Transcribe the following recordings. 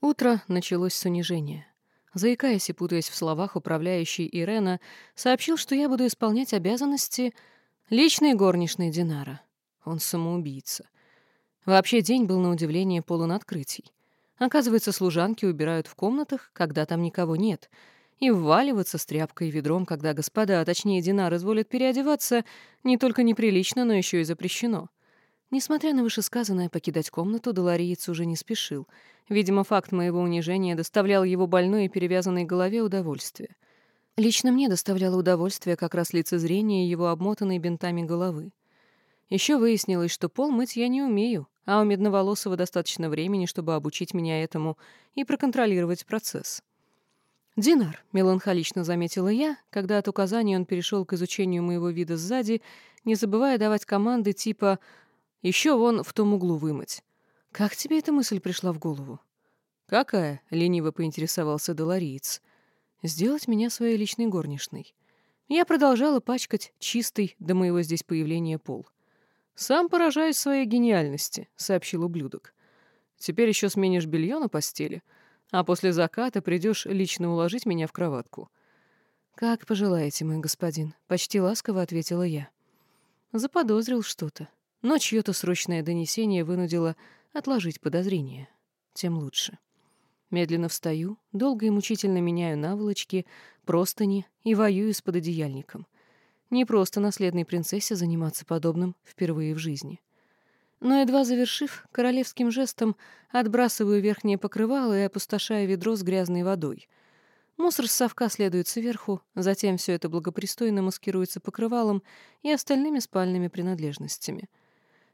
Утро началось с унижения. Заикаясь и путаясь в словах, управляющий Ирена сообщил, что я буду исполнять обязанности личной горничной Динара. Он самоубийца. Вообще день был на удивление полон открытий. Оказывается, служанки убирают в комнатах, когда там никого нет, и вваливаться с тряпкой и ведром, когда господа, а точнее Динар, изволят переодеваться, не только неприлично, но еще и запрещено. Несмотря на вышесказанное, покидать комнату Долориец уже не спешил. Видимо, факт моего унижения доставлял его больной и перевязанной голове удовольствие. Лично мне доставляло удовольствие как раз лицезрение его обмотанной бинтами головы. Еще выяснилось, что пол мыть я не умею, а у Медноволосого достаточно времени, чтобы обучить меня этому и проконтролировать процесс. «Динар», — меланхолично заметила я, когда от указаний он перешел к изучению моего вида сзади, не забывая давать команды типа еще вон в том углу вымыть. Как тебе эта мысль пришла в голову? Какая? лениво поинтересовался Долориец. Сделать меня своей личной горничной. Я продолжала пачкать чистый до моего здесь появления пол. Сам поражаюсь своей гениальности, сообщил ублюдок. Теперь еще сменишь белье на постели, а после заката придешь лично уложить меня в кроватку. Как пожелаете, мой господин, почти ласково ответила я. Заподозрил что-то. Но чье-то срочное донесение вынудило отложить подозрения. Тем лучше. Медленно встаю, долго и мучительно меняю наволочки, простыни и воюю с пододеяльником. Не просто наследной принцессе заниматься подобным впервые в жизни. Но едва завершив, королевским жестом отбрасываю верхнее покрывало и опустошаю ведро с грязной водой. Мусор с совка следует сверху, затем все это благопристойно маскируется покрывалом и остальными спальными принадлежностями —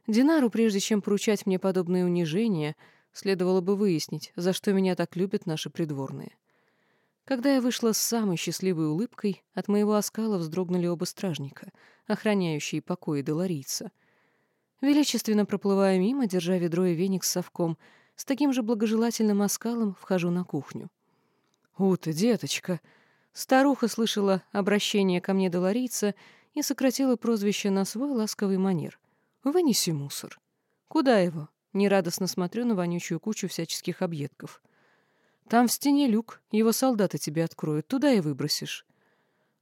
Динару, прежде чем поручать мне подобные унижения, следовало бы выяснить, за что меня так любят наши придворные. Когда я вышла с самой счастливой улыбкой, от моего оскала вздрогнули оба стражника, охраняющие покои Деларийца. Величественно проплывая мимо, держа ведро и веник с совком, с таким же благожелательным оскалом вхожу на кухню. «Ута, деточка!» Старуха слышала обращение ко мне Долорийца и сократила прозвище на свой ласковый манер. Вынеси мусор. Куда его? Нерадостно смотрю на вонючую кучу всяческих объедков. Там в стене люк, его солдаты тебе откроют, туда и выбросишь.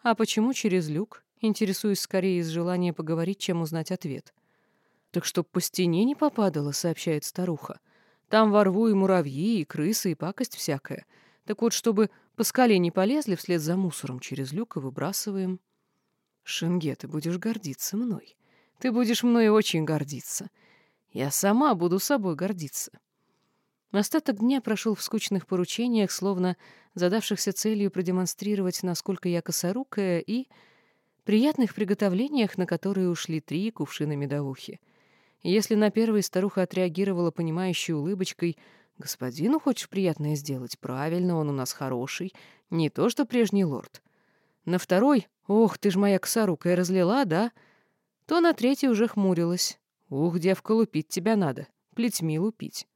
А почему через люк? Интересуюсь скорее из желания поговорить, чем узнать ответ. Так чтоб по стене не попадало, сообщает старуха. Там во рву и муравьи, и крысы, и пакость всякая. Так вот, чтобы по скале не полезли вслед за мусором через люк и выбрасываем. Шенге, ты будешь гордиться мной. Ты будешь мной очень гордиться. Я сама буду собой гордиться. Остаток дня прошел в скучных поручениях, словно задавшихся целью продемонстрировать, насколько я косорукая, и приятных приготовлениях, на которые ушли три кувшина медовухи. если на первый старуха отреагировала понимающей улыбочкой «Господину хочешь приятное сделать? Правильно, он у нас хороший. Не то, что прежний лорд». На второй «Ох, ты ж моя косорукая разлила, да?» То на третий уже хмурилась. «Ух, девка, лупить тебя надо, плетьми лупить».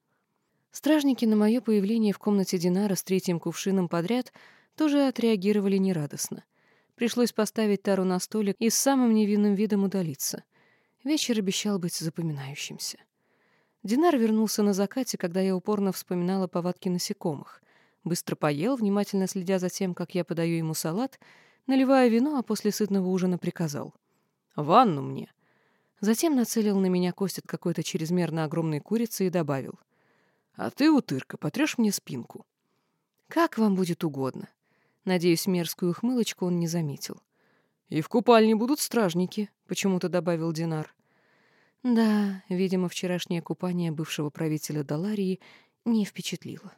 Стражники на мое появление в комнате Динара с третьим кувшином подряд тоже отреагировали нерадостно. Пришлось поставить тару на столик и с самым невинным видом удалиться. Вечер обещал быть запоминающимся. Динар вернулся на закате, когда я упорно вспоминала повадки насекомых. Быстро поел, внимательно следя за тем, как я подаю ему салат, наливая вино, а после сытного ужина приказал — Ванну мне. Затем нацелил на меня кость от какой-то чрезмерно огромной курицы и добавил. А ты, утырка, потрешь мне спинку. Как вам будет угодно. Надеюсь, мерзкую ухмылочку он не заметил. И в купальне будут стражники, почему-то добавил Динар. Да, видимо, вчерашнее купание бывшего правителя Даларии не впечатлило.